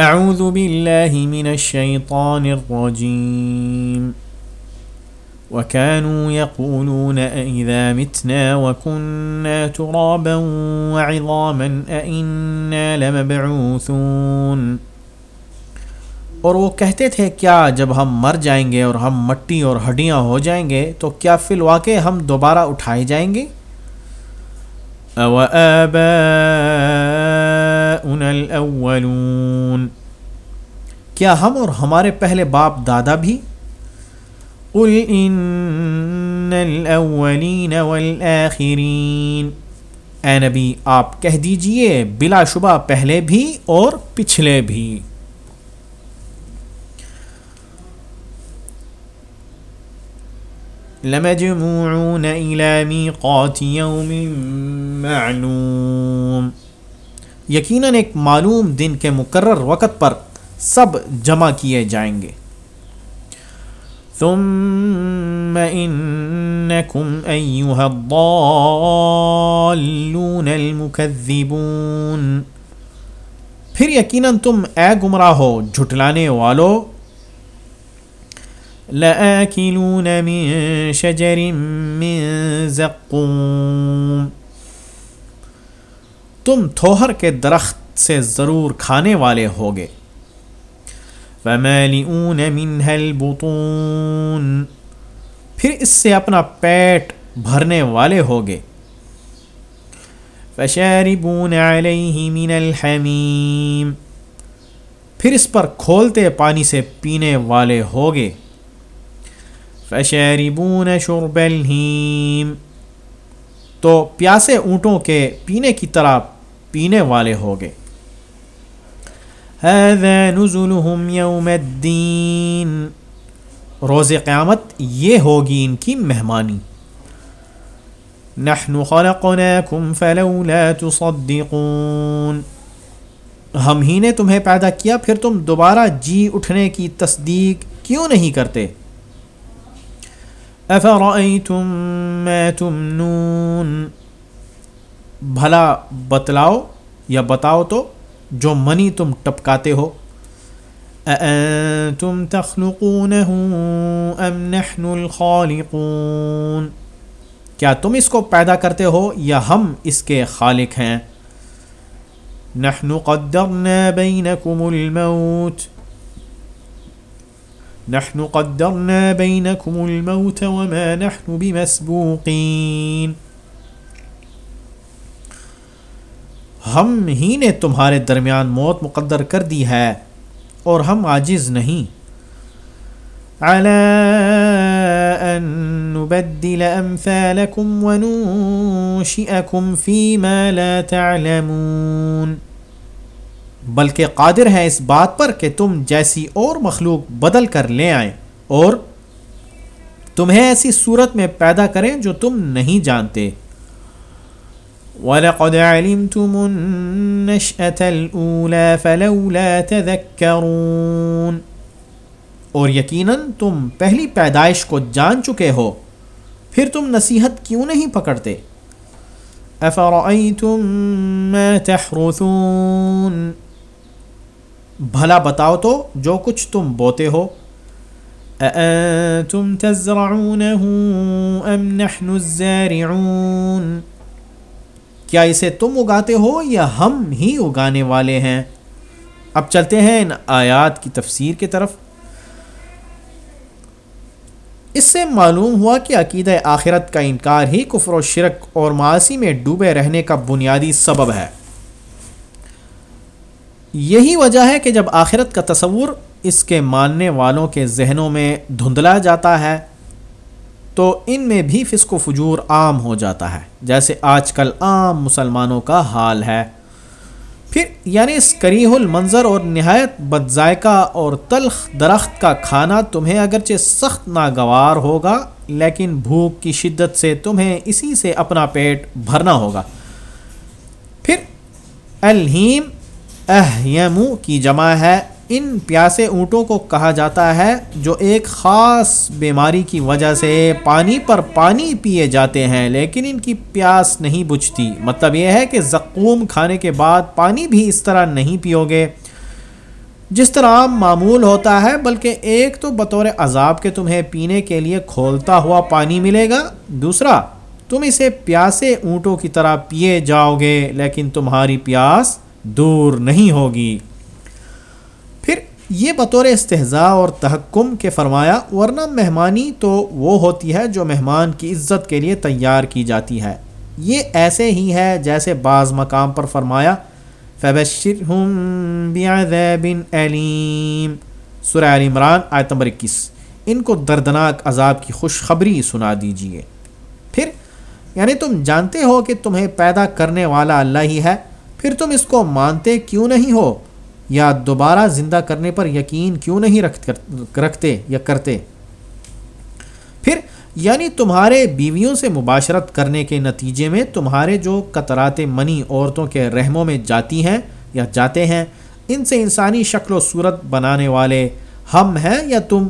اعوذ باللہ من الشیطان الرجیم وكانوا يقولون أئذا متنا وكنا ترابا وعظاما أئنا لمبعوثون. اور وہ کہتے تھے، کیا جب ہم مر جائیں گے اور ہم مٹی اور ہڈیاں ہو جائیں گے، تو کیا فی الواقع ہم دوبارہ اٹھائے جائیں گے؟ او الاولون کیا ہم اور ہمارے پہلے باپ دادا بھی؟ قل ان الاولین والآخرین اے نبی، آپ کہہ دیجیے بلا شبہ پہلے بھی اور پچھلے بھی۔ لمجموعون الى ميقات يوم معلوم یقیناً ایک معلوم دن کے مقرر وقت پر سب جمع کیے جائیں گے۔ ثم انکم ایوہ الضالون المکذبون پھر یقیناً تم اے گمراہ ہو، جھٹلانے والو۔ لآكلون من شجر من زقوم۔ تم تھوہر کے درخت سے ضرور کھانے والے ہوگے۔ فمالئون منها البطون۔ پھر اس سے اپنا پیٹ بھرنے والے ہوگے۔ فشاربون علیہ من الحمیم پھر اس پر کھولتے پانی سے پینے والے ہوگے۔ فشاربون شرب الہیم تو پیاسے اونٹوں کے پینے کی طرح پینے والے ہو گئے۔ نزلهم يوم الدین روز قیامت یہ ہوگی ان کی مہمانی۔ نحن خلقناكم فلولا تصدقون ہم ہی نے تمہیں پیدا کیا، پھر تم دوبارہ جی اٹھنے کی تصدیق کیوں نہیں کرتے؟ افرأيتم ما تمنون؟ بھلا بتلاؤ یا بتاؤ تو جو منی تم ٹپکاتے ہو۔ اانتم تخلقونه ام نحن الخالقون؟ کیا تم اس کو پیدا کرتے ہو یا ہم اس کے خالق ہیں؟ نحن قدرنا بینکم الموت۔ نحن قدرنا بينكم الموت وما نحن بمسبوقين. ہم ہی نے تمہارے درمیان موت مقدر کر دی ہے اور ہم عاجز نہیں۔ على ان نبدل امثالكم وننشئكم فيما لا تعلمون۔ بلکہ قادر ہے اس بات پر کہ تم جیسی اور مخلوق بدل کر لے آئیں اور تمہیں ایسی صورت میں پیدا کریں جو تم نہیں جانتے۔ وَلَقَدْ عَلِمْتُمُ النَّشْأَةَ الْأُولَى فَلَوْلَا تَذَكَّرُونَ۔ اور یقیناً تم پہلی پیدائش کو جان چکے ہو، پھر تم نصیحت کیوں نہیں پکڑتے؟ أَفَرَأَيْتُم مَّا تَحْرُثُونَ؟ بھلا بتاؤ تو جو کچھ تم بوتے ہو۔ تم ام نحن الزارعون؟ کیا اسے تم اگاتے ہو یا ہم ہی اگانے والے ہیں؟ اب چلتے ہیں ان آیات کی تفسیر کی طرف۔ اس سے معلوم ہوا کہ عقیدہ آخرت کا انکار ہی کفر و شرک اور معاشی میں ڈوبے رہنے کا بنیادی سبب ہے۔ یہی وجہ ہے کہ جب آخرت کا تصور اس کے ماننے والوں کے ذہنوں میں دھندلا جاتا ہے، تو ان میں بھی فسق و فجور عام ہو جاتا ہے، جیسے آج کل عام مسلمانوں کا حال ہے۔ پھر یعنی اس کریح المنظر اور نہایت بد ذائقہ اور تلخ درخت کا کھانا تمہیں اگرچہ سخت ناگوار ہوگا، لیکن بھوک کی شدت سے تمہیں اسی سے اپنا پیٹ بھرنا ہوگا۔ پھر الہیم اہیمو کی جمع ہے۔ ان پیاسے اونٹوں کو کہا جاتا ہے جو ایک خاص بیماری کی وجہ سے پانی پر پانی پیے جاتے ہیں، لیکن ان کی پیاس نہیں بجھتی۔ مطلب یہ ہے کہ زقوم کھانے کے بعد پانی بھی اس طرح نہیں پیو گے۔ جس طرح عام معمول ہوتا ہے، بلکہ ایک تو بطور عذاب کے تمہیں پینے کے لیے کھولتا ہوا پانی ملے گا۔ دوسرا، تم اسے پیاسے اونٹوں کی طرح پیے جاؤ گے، لیکن تمہاری پیاس دور نہیں ہوگی۔ پھر یہ بطور استحضاء اور تحکم کے فرمایا، ورنہ مہمانی تو وہ ہوتی ہے جو مہمان کی عزت کے لیے تیار کی جاتی ہے۔ یہ ایسے ہی ہے جیسے بعض مقام پر فرمایا، فبشرهم بعذاب علیم سورہ علی عمران، آیت نمبر اکیس۔ ان کو دردناک عذاب کی خوشخبری سنا دیجیے۔ پھر یعنی تم جانتے ہو کہ تمہیں پیدا کرنے والا اللہ ہی ہے پھر تم اس کو مانتے کیوں نہیں ہو؟ یا دوبارہ زندہ کرنے پر یقین کیوں نہیں رکھتے یا کرتے؟ پھر یعنی تمہارے بیویوں سے مباشرت کرنے کے نتیجے میں تمہارے جو قطرات منی عورتوں کے رحموں میں جاتی ہیں یا جاتے ہیں، ان سے انسانی شکل و صورت بنانے والے ہم ہیں یا تم؟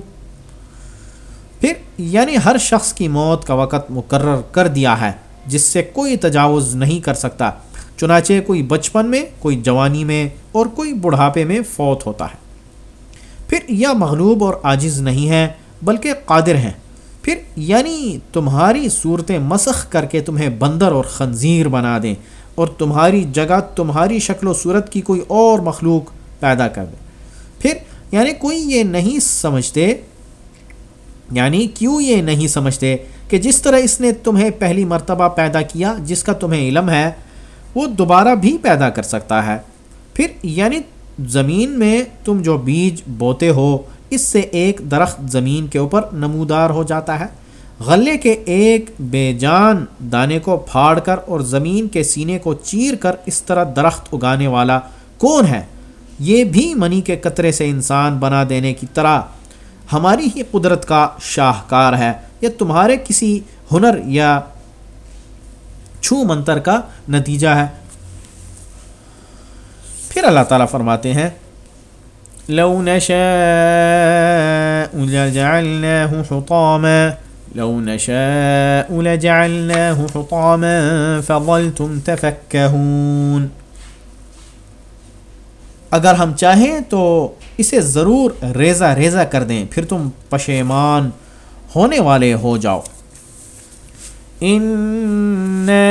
پھر یعنی ہر شخص کی موت کا وقت مقرر کر دیا ہے، جس سے کوئی تجاوز نہیں کر سکتا۔ چنانچہ کوئی بچپن میں، کوئی جوانی میں اور کوئی بڑھاپے میں فوت ہوتا ہے۔ پھر یہ مغلوب اور عاجز نہیں ہے، بلکہ قادر ہیں۔ پھر یعنی تمہاری صورتیں مسخ کر کے تمہیں بندر اور خنزیر بنا دیں اور تمہاری جگہ، تمہاری شکل و صورت کی کوئی اور مخلوق پیدا کر دیں۔ پھر یعنی کوئی یہ نہیں سمجھتے یعنی کیوں یہ نہیں سمجھتے کہ جس طرح اس نے تمہیں پہلی مرتبہ پیدا کیا، جس کا تمہیں علم ہے وہ دوبارہ بھی پیدا کر سکتا ہے۔ پھر یعنی زمین میں تم جو بیج بوتے ہو، اس سے ایک درخت زمین کے اوپر نمودار ہو جاتا ہے۔ غلے کے ایک بے جان دانے کو پھاڑ کر اور زمین کے سینے کو چیر کر اس طرح درخت اگانے والا کون ہے؟ یہ بھی منی کے قطرے سے انسان بنا دینے کی طرح۔ ہماری ہی قدرت کا شاہکار ہے۔ یا تمہارے کسی ہنر یا چھو منتر کا نتیجہ ہے۔ پھر اللہ تعالیٰ فرماتے ہیں، لو نشاء لجعلناه حطاما۔ لو نشاء لجعلناه حطاما فظلتم تفكهون۔ اگر ہم چاہیں تو اسے ضرور ریزہ ریزہ کر دیں، پھر تم پشیمان ہونے والے ہو جاؤ۔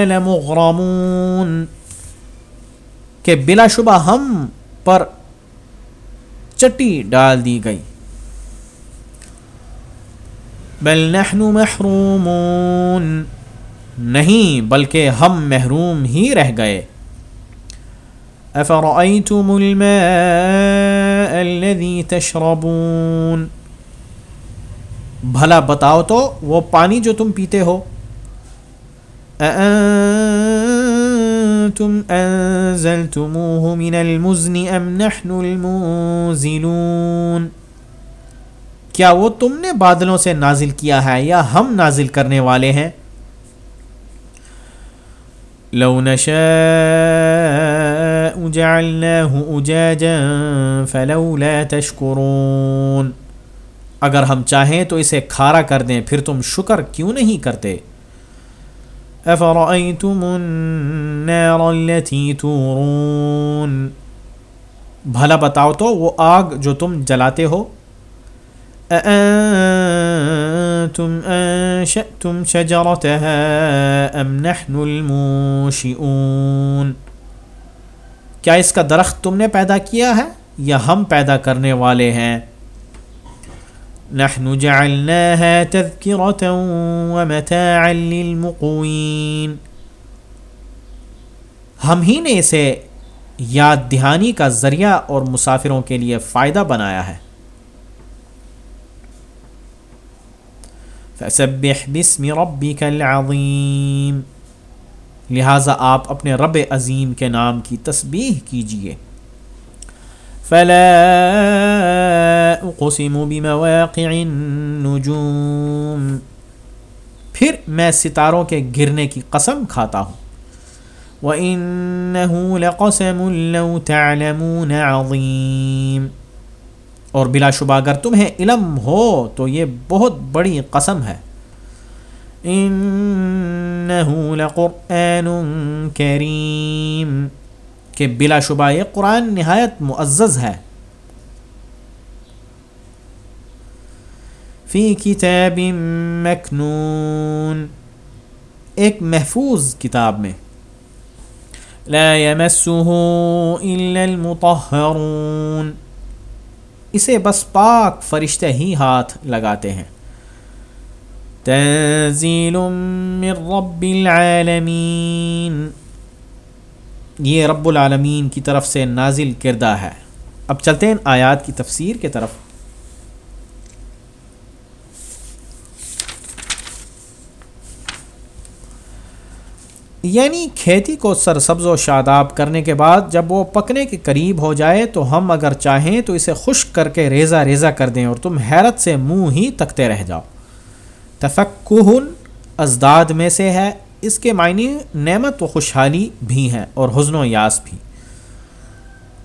لمغرمون کہ بلا شبہ ہم پر چٹی ڈال دی گئی۔ بل نحن محرومون۔ نہیں، بلکہ ہم محروم ہی رہ گئے۔ افرأيتم الماء الذي تشربون؟ بھلا بتاؤ تو وہ پانی جو تم پیتے ہو۔ أأنتم أنزلتموه من المزن أم نحن المنزلون؟ کیا وہ تم نے بادلوں سے نازل کیا ہے یا ہم نازل کرنے والے ہیں؟ لو نشاء جعلناه أجاجا فلولا تشكرون۔ اگر ہم چاہیں تو اسے کھارا کر دیں، پھر تم شکر کیوں نہیں کرتے؟ افرأيتم النار التي تورون؟ بھلا بتاؤ تو وہ آگ جو تم جلاتے ہو۔ أأنتم أنشأتم شجرتها أم نحن المنشئون؟ کیا اس کا درخت تم نے پیدا کیا ہے یا ہم پیدا کرنے والے ہیں؟ نحن جعلناها تذكرة ومتاعا للمقوين۔ ہم ہی نے اسے یاد دہانی کا ذریعہ اور مسافروں کے لیے فائدہ بنایا ہے۔ فسبح بسم ربك العظیم۔ لہٰذا آپ اپنے رب عظیم کے نام کی تسبیح کیجیے۔ فلا اقسم بمواقع النجوم. پھر میں ستاروں کے گرنے کی قسم کھاتا ہوں. وَإِنَّهُ لَقَسَمٌ لَوْ تَعْلَمُونَ عَظِيمٌ. اور بلا شبہ اگر تمہیں علم ہو تو یہ بہت بڑی قسم ہے. إِنَّهُ لَقُرْآنٌ كَرِيمٌ. کہ بلا شبہ یہ قرآن نہایت معزز ہے۔ فی کتاب مکنون، ایک محفوظ کتاب میں۔ لا يمسه الا المطهرون اسے بس پاک فرشتے ہی ہاتھ لگاتے ہیں۔ تنزیل من رب العالمین۔ یہ رب العالمین کی طرف سے نازل کردہ ہے۔ اب چلتے ہیں آیات کی تفسیر کے طرف۔ یعنی کھیتی کو سرسبز و شاداب کرنے کے بعد جب وہ پکنے کے قریب ہو جائے تو ہم اگر چاہیں تو اسے خشک کر کے ریزہ ریزہ کر دیں اور تم حیرت سے منہ ہی تکتے رہ جاؤ۔ تفقن ازداد میں سے ہے۔ اس کے معنی نعمت و خوشحالی بھی ہیں اور حزن و یاس بھی۔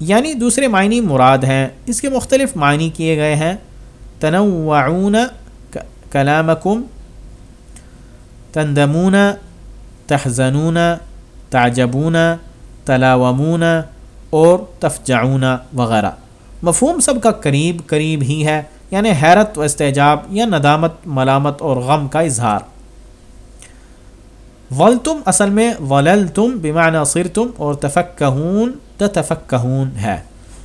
یعنی دوسرے معنی مراد ہیں۔ اس کے مختلف معنی کیے گئے ہیں۔ تنوعون کلامکم، تندمون، تحزنون، تعجبون، تلاومون اور تفجعون وغیرہ۔ مفہوم سب کا قریب قریب ہی ہے یعنی حیرت و استحجاب یا ندامت، ملامت اور غم کا اظہار۔ ول تم اصل میں ولل تم بیمانہ سر تم اور تفقہون تفقہون ہے۔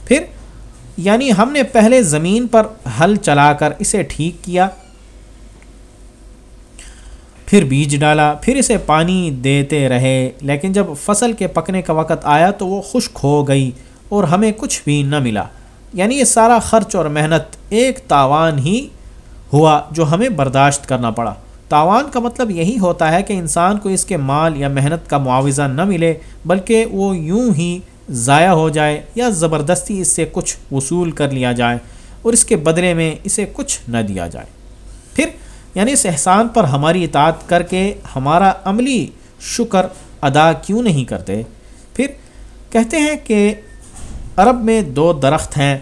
پھر یعنی ہم نے پہلے زمین پر ہل چلا کر اسے ٹھیک کیا، پھر بیج ڈالا، پھر اسے پانی دیتے رہے، لیکن جب فصل کے پکنے کا وقت آیا تو وہ خشک ہو گئی اور ہمیں کچھ بھی نہ ملا۔ یعنی یہ سارا خرچ اور محنت ایک تاوان ہی ہوا جو ہمیں برداشت کرنا پڑا۔ تاوان کا مطلب یہی ہوتا ہے کہ انسان کو اس کے مال یا محنت کا معاوضہ نہ ملے، بلکہ وہ یوں ہی ضائع ہو جائے یا زبردستی اس سے کچھ وصول کر لیا جائے اور اس کے بدلے میں اسے کچھ نہ دیا جائے۔ پھر یعنی اس احسان پر ہماری اطاعت کر کے ہمارا عملی شکر ادا کیوں نہیں کرتے؟ پھر، کہتے ہیں کہ عرب میں دو درخت ہیں،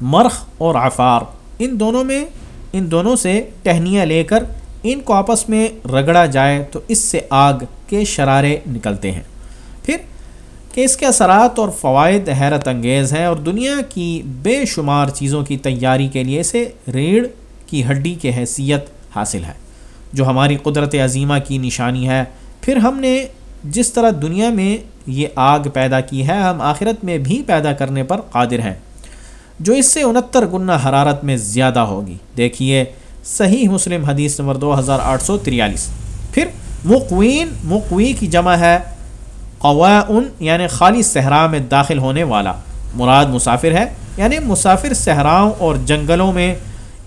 مرخ اور عفار۔ ان دونوں میں ان دونوں سے ٹہنیاں لے کر ان کو آپس میں رگڑا جائے تو اس سے آگ کے شرارے نکلتے ہیں۔ پھر کہ اس کے اثرات اور فوائد حیرت انگیز ہیں اور دنیا کی بے شمار چیزوں کی تیاری کے لیے اسے ریڑھ کی ہڈی کے حیثیت حاصل ہے، جو ہماری قدرت عظیمہ کی نشانی ہے۔ پھر ہم نے جس طرح دنیا میں یہ آگ پیدا کی ہے، ہم آخرت میں بھی پیدا کرنے پر قادر ہیں۔ جو اس سے انہتر گنا حرارت میں زیادہ ہوگی۔ دیکھیے، صحیح مسلم حدیث نمبر دو ہزار آٹھ سو تریالیس۔ پھر مقوین مقوی کی جمع ہے قوائن یعنی خالی صحرا میں داخل ہونے والا۔ مراد مسافر ہے یعنی مسافر صحراؤں اور جنگلوں میں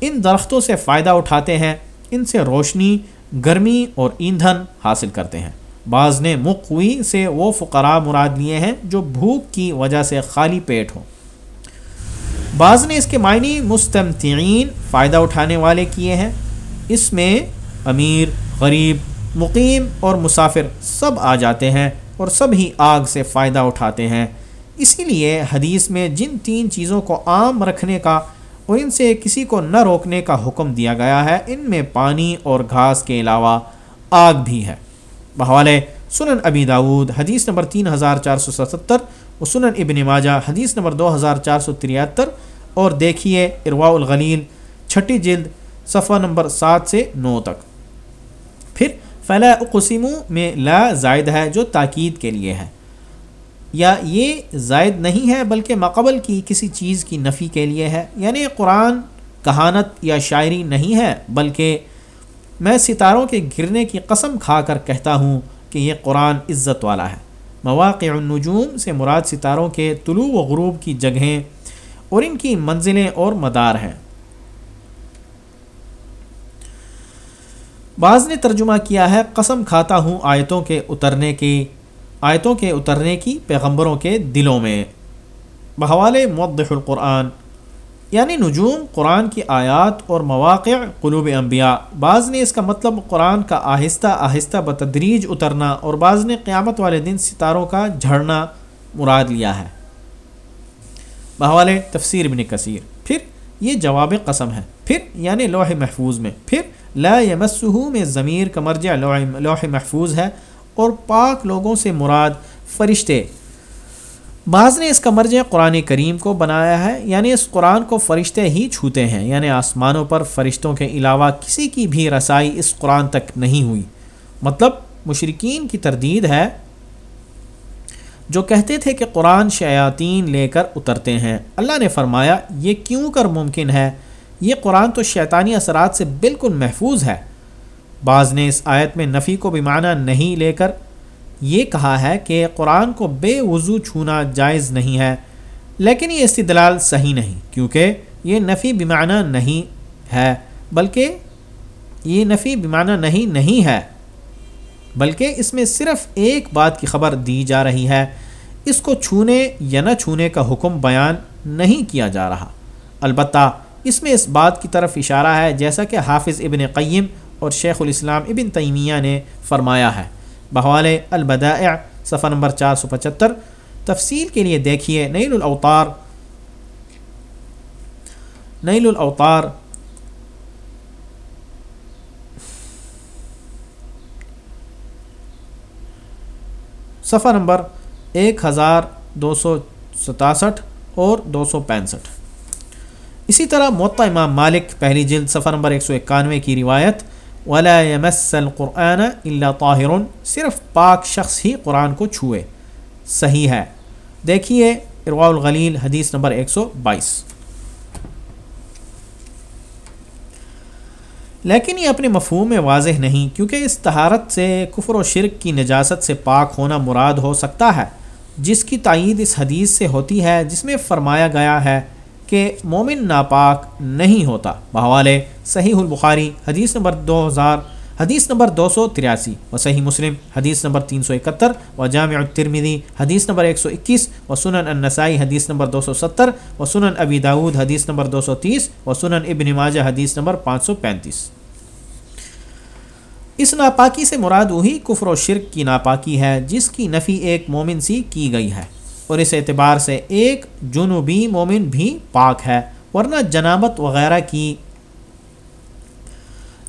ان درختوں سے فائدہ اٹھاتے ہیں، ان سے روشنی، گرمی اور ایندھن حاصل کرتے ہیں۔ بعض نے مقوی سے وہ فقراء مراد لیے ہیں جو بھوک کی وجہ سے خالی پیٹ ہوں۔ بعض نے اس کے معنی مستمتعین فائدہ اٹھانے والے کیے ہیں۔ اس میں امیر، غریب، مقیم اور مسافر سب آ جاتے ہیں اور سب ہی آگ سے فائدہ اٹھاتے ہیں۔ اسی لیے حدیث میں جن تین چیزوں کو عام رکھنے کا اور ان سے کسی کو نہ روکنے کا حکم دیا گیا ہے، ان میں پانی اور گھاس کے علاوہ آگ بھی ہے۔ بحوالے سنن ابی داود، حدیث نمبر تین ہزار چار سو ستتر و سنن ابن ماجہ حدیث نمبر دو ہزار چار سو تریہتر اور دیکھیے ارواء الغلیل چھٹی جلد صفحہ نمبر سات سے نو تک۔ پھر فلا اقسم میں لا زائد ہے جو تاکید کے لیے ہے۔ یا یہ زائد نہیں ہے بلکہ مقبل کی کسی چیز کی نفی کے لیے ہے۔ یعنی قرآن کہانت یا شاعری نہیں ہے بلکہ میں ستاروں کے گرنے کی قسم کھا کر کہتا ہوں کہ یہ قرآن عزت والا ہے۔ مواقع النجوم سے مراد ستاروں کے طلوع و غروب کی جگہیں اور ان کی منزلیں اور مدار ہیں۔ بعض نے ترجمہ کیا ہے، قسم کھاتا ہوں آیتوں کے اترنے کی، آیتوں کے اترنے کی پیغمبروں کے دلوں میں۔ بحوال موضح القرآن یعنی نجوم، قرآن کی آیات اور مواقع قلوب انبیاء۔ بعض نے اس کا مطلب قرآن کا آہستہ آہستہ بتدریج اترنا اور بعض نے قیامت والے دن ستاروں کا جھڑنا مراد لیا ہے۔ بحوال تفسیر ابن کثیر۔ پھر یہ جواب قسم ہے۔ پھر یعنی لوح محفوظ میں۔ پھر لا یمسہو میں ضمیر کا مرجع لوح محفوظ ہے اور پاک لوگوں سے مراد فرشتے۔ بعض نے اس کا مرجع قرآن کریم کو بنایا ہے یعنی اس قرآن کو فرشتے ہی چھوتے ہیں یعنی آسمانوں پر فرشتوں کے علاوہ کسی کی بھی رسائی اس قرآن تک نہیں ہوئی۔ مطلب مشرقین کی تردید ہے جو کہتے تھے کہ قرآن شیاطین لے کر اترتے ہیں۔ اللہ نے فرمایا، یہ کیوں کر ممکن ہے؟ یہ قرآن تو شیطانی اثرات سے بالکل محفوظ ہے۔ بعض نے اس آیت میں نفی کو بھی معنی نہیں لے کر یہ کہا ہے کہ قرآن کو بے وضو چھونا جائز نہیں ہے، لیکن یہ استدلال صحیح نہیں، کیونکہ یہ نفی بیمانہ نہیں ہے، بلکہ یہ نفی بیمانہ نہیں نہیں ہے، بلکہ اس میں صرف ایک بات کی خبر دی جا رہی ہے، اس کو چھونے یا نہ چھونے کا حکم بیان نہیں کیا جا رہا۔ البتہ اس میں اس بات کی طرف اشارہ ہے، جیسا کہ حافظ ابن قیم اور شیخ الاسلام ابن تیمیہ نے فرمایا ہے۔ بحوال البدائع، صفحہ نمبر چار سو پچہتر۔ تفصیل کے لیے دیکھیے نیل الاوتار۔ نیل الاوتار۔ صفحہ نمبر ایک ہزار دو سو ستاسٹھ اور دو سو پینسٹھ۔ اسی طرح معطا امام مالک، پہلی جلد، صفحہ نمبر ایک سو اکانوے کی روایت۔ ولا يمس القرآن اللہ طاہر صرف پاک شخص ہی قرآن کو چھوئے۔ صحیح ہے۔ دیکھیے ارواء الغلیل حدیث نمبر ایک سو بائیس۔ لیکن یہ اپنے مفہوم میں واضح نہیں، کیونکہ اس تہارت سے، کفر و شرک کی نجاست سے پاک ہونا مراد ہو سکتا ہے۔ جس کی تائید اس حدیث سے ہوتی ہے، جس میں فرمایا گیا ہے کہ مومن ناپاک نہیں ہوتا۔ بحوالے صحیح البخاری، حدیث نمبر دو ہزار، حدیث نمبر دو سو تریاسی و صحیح مسلم، حدیث نمبر تین سو اکہتر و جامع الترمیدی حدیث نمبر ایک سو اکیس و سنن النسائی، حدیث نمبر دو سو ستر و سنن ابی داود، حدیث نمبر دو سو تیس و سنن ابن ماجہ، حدیث نمبر پانچ سو پینتیس۔ اس ناپاکی سے مراد وہی کفر و شرک کی ناپاکی ہے جس کی نفی ایک مومن سی کی گئی ہے۔ اور اس اعتبار سے ایک جنوبی مومن بھی پاک ہے، ورنہ جنابت وغیرہ کی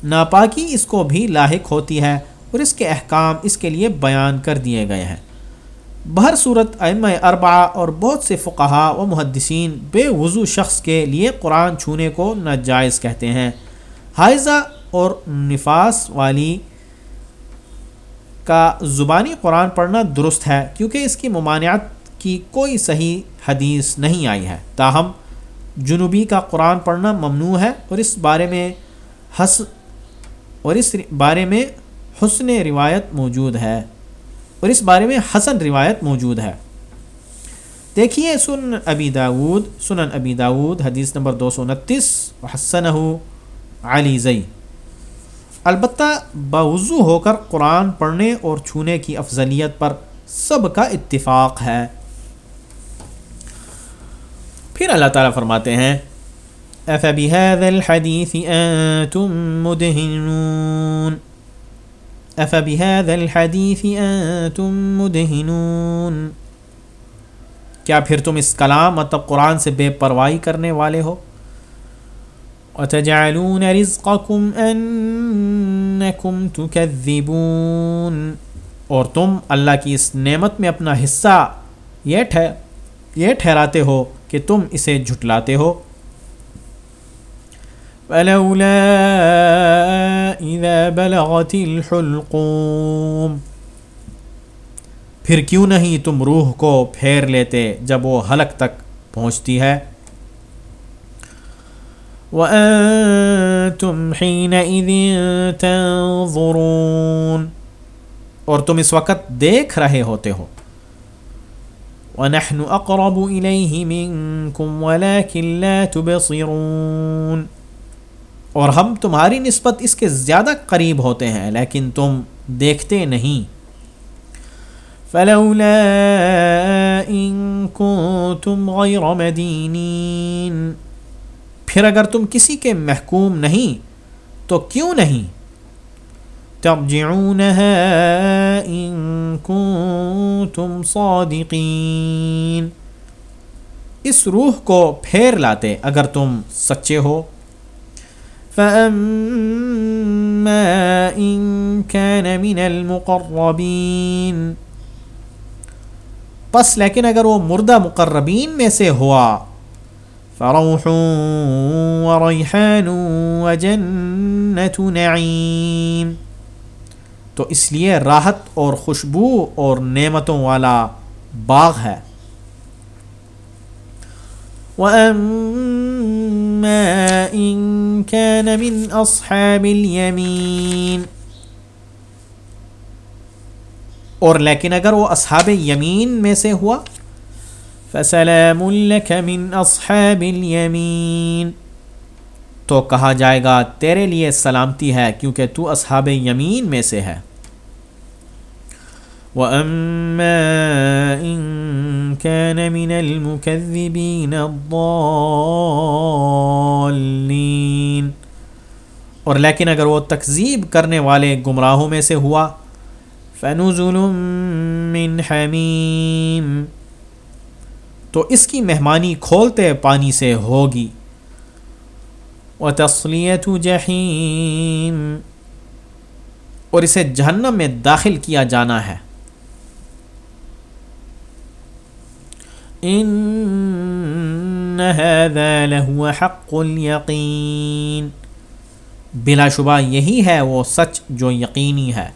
ناپاکی اس کو بھی لاحق ہوتی ہے اور اس کے احکام اس کے لیے بیان کر دیے گئے ہیں۔ بہر صورت ام اربع اور بہت سے فقہا و محدثین بے وضو شخص کے لیے قرآن چھونے کو ناجائز کہتے ہیں۔ حائضہ اور نفاس والی کا زبانی قرآن پڑھنا درست ہے کیونکہ اس کی ممانعت کی کوئی صحیح حدیث نہیں آئی ہے۔ تاہم، جنوبی کا قرآن پڑھنا ممنوع ہے اور اس بارے میں حس، اور اس بارے میں حسن روایت موجود ہے۔ اور اس بارے میں حسن روایت موجود ہے۔ دیکھیے سن ابی داود سنن ابی داود حدیث نمبر دو سو انتیس حسن علی زئی۔ البتہ باوضو ہو کر قرآن پڑھنے اور چھونے کی افضلیت پر سب کا اتفاق ہے۔ پھر اللہ تعالیٰ فرماتے ہیں افبهذا الحديث انتم مدهنون؟ افبهذا الحديث انتم مدهنون؟ کیا پھر تم اس کلام مطلب قرآن سے بے پرواہی کرنے والے ہو؟ وتجعلون رزقكم انکم تكذبون؟ اور تم اللہ کی اس نعمت میں اپنا حصہ یہ ٹھہراتے ہو کہ تم اسے جھٹلاتے ہو۔ پھر کیوں نہیں تم روح کو پھیر لیتے جب وہ حلق تک پہنچتی ہے؟ وَأَنتُمْ حِينَئِذٍ تَنظُرُونَ۔ اور تم اس وقت دیکھ رہے ہوتے ہو۔ ونحن اقرب الیہ منکم ولكن لا تبصرون۔ اور ہم تمہاری نسبت اس کے زیادہ قریب ہوتے ہیں، لیکن تم دیکھتے نہیں۔ فلولا ان کنتم غیر مدینین پھر اگر تم کسی کے محکوم نہیں، تو کیوں نہیں؟ ترجعونها ان کنتم صادقین۔ اس روح کو پھیر لاتے اگر تم سچے ہو۔ فَأَمَّا إِن كَانَ مِنَ الْمُقَرَّبِينَ۔ پس لیکن اگر وہ مردہ مقربین میں سے ہوا۔ فروح نعیم تو اس لیے راحت اور خوشبو اور نعمتوں والا باغ ہے۔ وَأَمَّا إِن كَانَ مِنْ أَصْحَابِ الْيَمِينَ اور لیکن اگر وہ اصحاب یمین میں سے ہوا، فَسَلَامٌ لَكَ مِنْ أَصْحَابِ الْيَمِينَ۔ تو کہا جائے گا، تیرے لیے سلامتی ہے کیونکہ تو اصحاب یمین میں سے ہے۔ وَأَمَّا إِن كَانَ مِنَ الْمُكَذِّبِينَ الضَّالِّينَ اور لیکن اگر وہ تکذیب کرنے والے گمراہوں میں سے ہوا، فَنُزُلٌ مِّنْ حَمِيمٍ تو اس کی مہمانی کھولتے پانی سے ہوگی۔ وَتَصْلِيَةُ جَحِيمٍ اور اسے جہنم میں داخل کیا جانا ہے۔ ان هذا لهو حق اليقین بلا شبہ یہی ہے وہ سچ جو یقینی ہے۔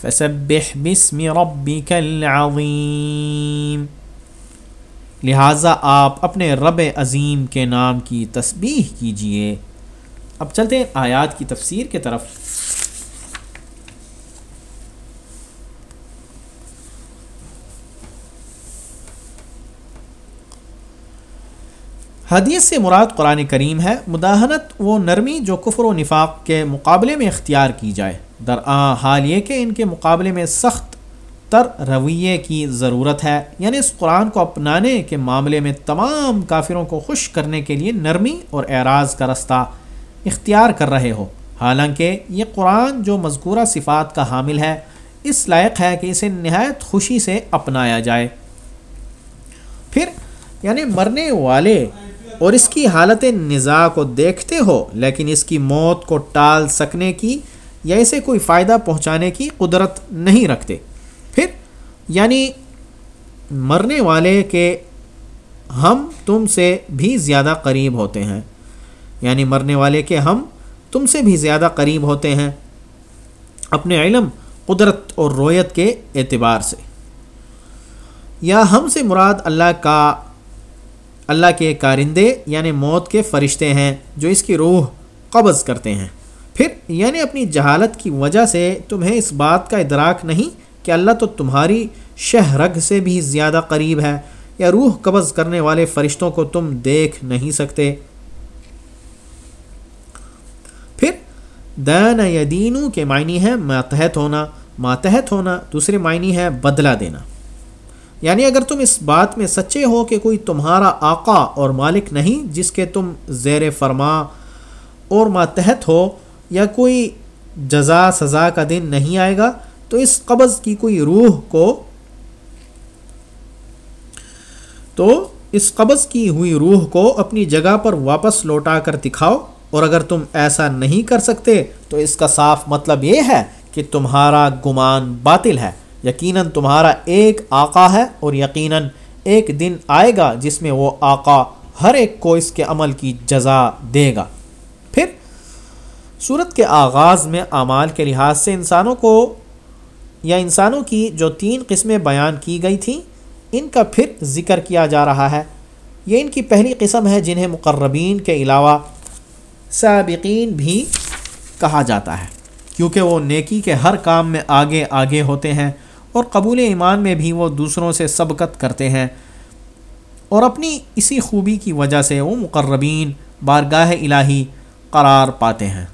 فسبح بسم ربك العظیم لہٰذا آپ اپنے رب عظیم کے نام کی تسبیح کیجیے۔ اب چلتے ہیں آیات کی تفسیر کے طرف۔ حدیث سے مراد قرآن کریم ہے، مداحنت وہ نرمی جو کفر و نفاق کے مقابلے میں اختیار کی جائے۔ درآں حال یہ کہ ان کے مقابلے میں سخت تر رویے کی ضرورت ہے۔ یعنی اس قرآن کو اپنانے کے معاملے میں تمام کافروں کو خوش کرنے کے لیے نرمی اور اعراض کا رستہ اختیار کر رہے ہو۔ حالانکہ یہ قرآن جو مذکورہ صفات کا حامل ہے، اس لائق ہے کہ اسے نہایت خوشی سے اپنایا جائے۔ پھر یعنی مرنے والے اور اس کی حالت نزاع کو دیکھتے ہو، لیکن اس کی موت کو ٹال سکنے کی یا اسے کوئی فائدہ پہنچانے کی قدرت نہیں رکھتے۔ پھر یعنی مرنے والے کے ہم تم سے بھی زیادہ قریب ہوتے ہیں۔ یعنی مرنے والے کے ہم تم سے بھی زیادہ قریب ہوتے ہیں۔ اپنے علم، قدرت اور رویت کے اعتبار سے۔ یا ہم سے مراد اللہ کا اللہ کے کارندے یعنی موت کے فرشتے ہیں جو اس کی روح قبض کرتے ہیں۔ پھر یعنی اپنی جہالت کی وجہ سے تمہیں اس بات کا ادراک نہیں کہ اللہ تو تمہاری شہ رگ سے بھی زیادہ قریب ہے یا روح قبض کرنے والے فرشتوں کو تم دیکھ نہیں سکتے۔ پھر دین یا دینوں کے معنی ہے ماتحت ہونا ماتحت ہونا دوسرے معنی ہے بدلہ دینا۔ یعنی اگر تم اس بات میں سچے ہو کہ کوئی تمہارا آقا اور مالک نہیں جس کے تم زیر فرما اور ماتحت ہو یا کوئی جزا سزا کا دن نہیں آئے گا، تو اس قبض کی کوئی روح کو تو اس قبض کی ہوئی روح کو اپنی جگہ پر واپس لوٹا کر دکھاؤ۔ اور اگر تم ایسا نہیں کر سکتے، تو اس کا صاف مطلب یہ ہے کہ تمہارا گمان باطل ہے۔ یقیناً تمہارا ایک آقا ہے اور یقیناً ایک دن آئے گا جس میں وہ آقا ہر ایک کو اس کے عمل کی جزا دے گا۔ پھر صورت کے آغاز میں اعمال کے لحاظ سے انسانوں کو یا انسانوں کی جو تین قسمیں بیان کی گئی تھیں، ان کا پھر ذکر کیا جا رہا ہے۔ یہ ان کی پہلی قسم ہے جنہیں مقربین کے علاوہ سابقین بھی کہا جاتا ہے، کیونکہ وہ نیکی کے ہر کام میں آگے آگے ہوتے ہیں۔ اور قبول ایمان میں بھی وہ دوسروں سے سبقت کرتے ہیں۔ اور اپنی اسی خوبی کی وجہ سے وہ مقربین، بارگاہ الہی قرار پاتے ہیں۔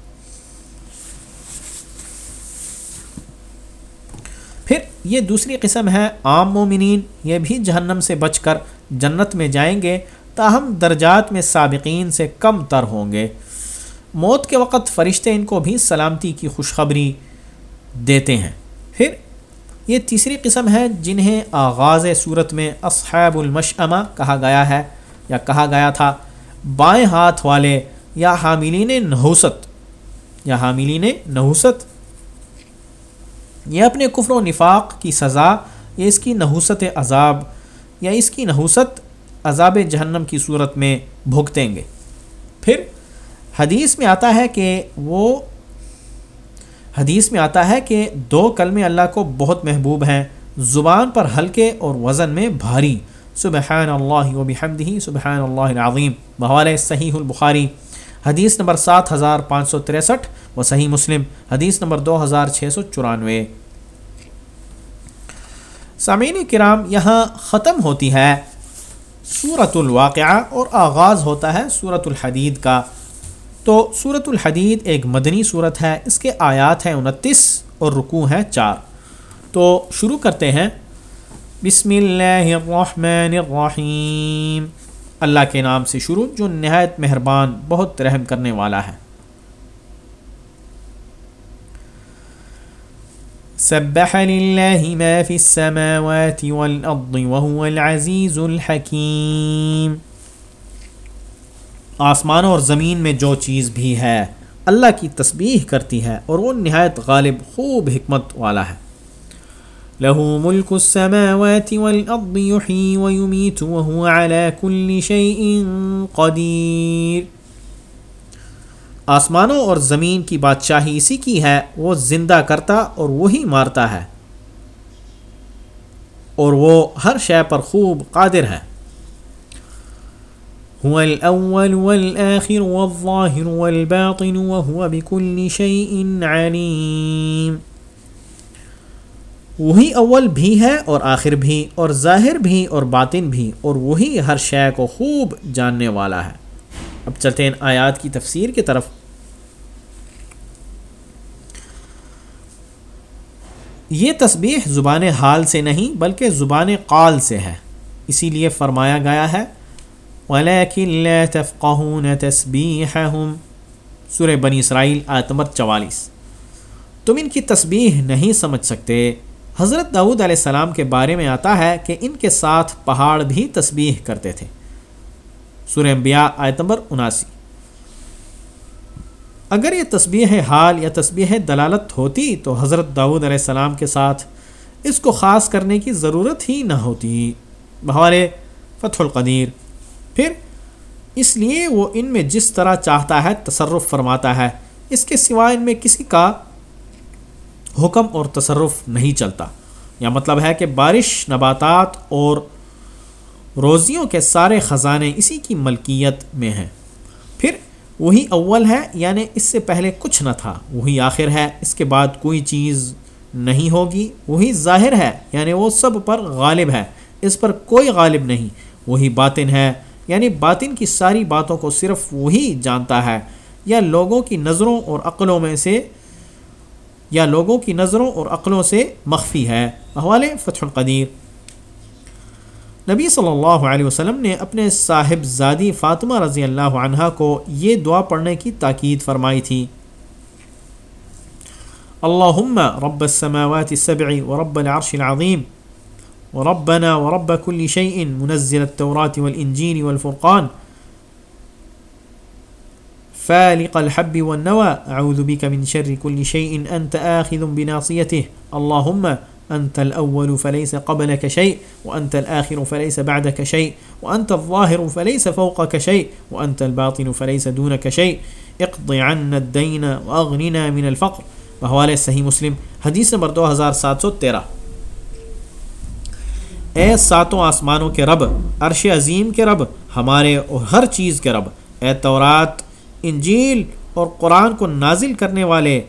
پھر یہ دوسری قسم ہے عام مومنین۔ یہ بھی جہنم سے بچ کر جنت میں جائیں گے، تاہم درجات میں سابقین سے کم تر ہوں گے۔ موت کے وقت فرشتے ان کو بھی سلامتی کی خوشخبری دیتے ہیں۔ پھر یہ تیسری قسم ہے جنہیں آغاز صورت میں اصحاب المشعمہ کہا گیا ہے یا کہا گیا تھا، بائیں ہاتھ والے یا حاملین نحوست۔ یا حاملین نحوست۔ یہ اپنے کفر و نفاق کی سزا، یا اس کی نحوست عذاب، یا اس کی نحوست عذاب جہنم کی صورت میں بھگتیں گے۔ پھر حدیث میں آتا ہے کہ وہ حدیث میں آتا ہے کہ دو کلمے اللہ کو بہت محبوب ہیں، زبان پر ہلکے اور وزن میں بھاری۔ سبحان اللہ و بحمدہ، سبحان اللہ العظیم۔ بحوالِ صحیح البخاری۔ حدیث نمبر سات ہزار پانچ سو تریسٹھ و صحیح مسلم۔ حدیث نمبر دو ہزار چھ سو چورانوے۔ سامعین کرام، یہاں ختم ہوتی ہے صورت الواقعہ اور آغاز ہوتا ہے صورت الحدید کا۔ تو صورت الحدید ایک مدنی صورت ہے۔ اس کے آیات ہیں انتیس اور رکوع ہیں چار۔ تو شروع کرتے ہیں۔ بسم اللہ الرحمن الرحیم۔ اللہ کے نام سے شروع، جو نہایت مہربان، بہت رحم کرنے والا ہے۔ سبح ما السماوات وهو العزيز الحكيم آسمانوں اور زمین میں جو چیز بھی ہے، اللہ کی تسبیح کرتی ہے اور وہ نہایت غالب، خوب حکمت والا ہے۔ له ملك السماوات والأرض يحيي ويميت وهو على كل شيء قدير آسمانوں اور زمین کی بادشاہی اسی کی ہے، وہ زندہ کرتا اور وہی مارتا ہے۔ اور وہ ہر شے پر خوب قادر ہے۔ هو الاول والآخر والظاهر والباطن وهو بكل شيء عليم. وہی اول بھی ہے اور آخر بھی اور ظاہر بھی اور باطن بھی اور وہی ہر شے کو خوب جاننے والا ہے. اب چلتے ہیں آیات کی تفسیر کی طرف. یہ تسبیح زبان حال سے نہیں بلکہ زبان قال سے ہے. اسی لیے فرمایا گیا ہے وَلَكِن لَا تَفْقَهُونَ تَسْبِيحَهُمْ۔ سورہ بنی اسرائیل آتمر چوالیس۔ تم ان کی تسبیح نہیں سمجھ سکتے۔ حضرت داود علیہ السلام کے بارے میں آتا ہے کہ ان کے ساتھ پہاڑ بھی تسبیح کرتے تھے۔ سورہ انبیاء، آیت نمبر اناسی۔ اگر یہ تسبیح حال یا تسبیح دلالت ہوتی تو حضرت داود علیہ السلام کے ساتھ اس کو خاص کرنے کی ضرورت ہی نہ ہوتی۔ بہار فتح القدیر۔ پھر اس لیے وہ ان میں جس طرح چاہتا ہے تصرف فرماتا ہے، اس کے سوائے ان میں کسی کا حکم اور تصرف نہیں چلتا۔ یا مطلب ہے کہ بارش، نباتات اور روزیوں کے سارے خزانے اسی کی ملکیت میں ہیں۔ پھر وہی اول ہے یعنی اس سے پہلے کچھ نہ تھا۔ وہی آخر ہے، اس کے بعد کوئی چیز نہیں ہوگی۔ وہی ظاہر ہے یعنی وہ سب پر غالب ہے۔ اس پر کوئی غالب نہیں۔ وہی باطن ہے یعنی باطن کی ساری باتوں کو صرف وہی جانتا ہے، یا لوگوں کی نظروں اور عقلوں میں سے، یا لوگوں کی نظروں اور عقلوں سے مخفی ہے۔ حوالے فتح القدیر۔ نبی صلی اللہ علیہ وسلم نے اپنے صاحب زادی فاطمہ رضی اللہ عنہ کو یہ دعا پڑھنے کی تاکید فرمائی تھی۔ اللہم رب السماوات السبع ورب العرش العظیم۔ وربنا ورب كل شيء منزل التوراة والإنجيل والفرقان. فالق الحب والنوى، أعوذ بك من شر كل شيء، أنت آخذ بناصيته. اللهم أنت الأول فليس قبلك شيء، وأنت الآخر فليس بعدك شيء، وأنت الظاهر فليس فوقك شيء، وأنت الباطن فليس دونك شيء. اقض عنا الدين وأغننا من الفقر. بحوالِ صحیح مسلم، حدیث نمبر دو ہزار سات سو تیرہ. اے ساتوں آسمانوں کے رب، عرش عظیم کے رب، ہمارے اور ہر چیز کے رب، اے تورات، انجیل اور قرآن کو نازل کرنے والے،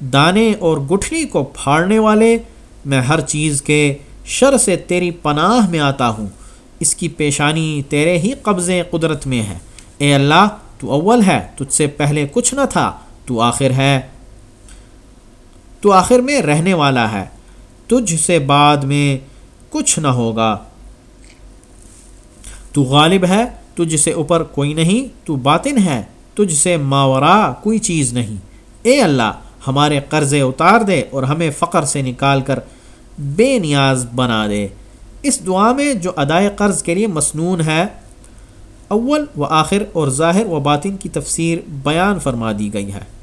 دانے اور گٹھلی کو پھاڑنے والے، میں ہر چیز کے شر سے تیری پناہ میں آتا ہوں۔ اس کی پیشانی تیرے ہی قبضے قدرت میں ہے۔ اے اللہ، تو اول ہے، تجھ سے پہلے کچھ نہ تھا، تو آخر ہے، تو آخر میں رہنے والا ہے۔ تجھ سے بعد میں کچھ نہ ہوگا۔ تو غالب ہے، تجھ سے اوپر کوئی نہیں، تو باطن ہے، تجھ سے ماورا کوئی چیز نہیں۔ اے اللہ، ہمارے قرضے اتار دے اور ہمیں فقر سے نکال کر بے نیاز بنا دے۔ اس دعا میں جو ادائے قرض کے لیے مصنون ہے، اول و آخر اور ظاہر و باطن کی تفسیر بیان فرما دی گئی ہے۔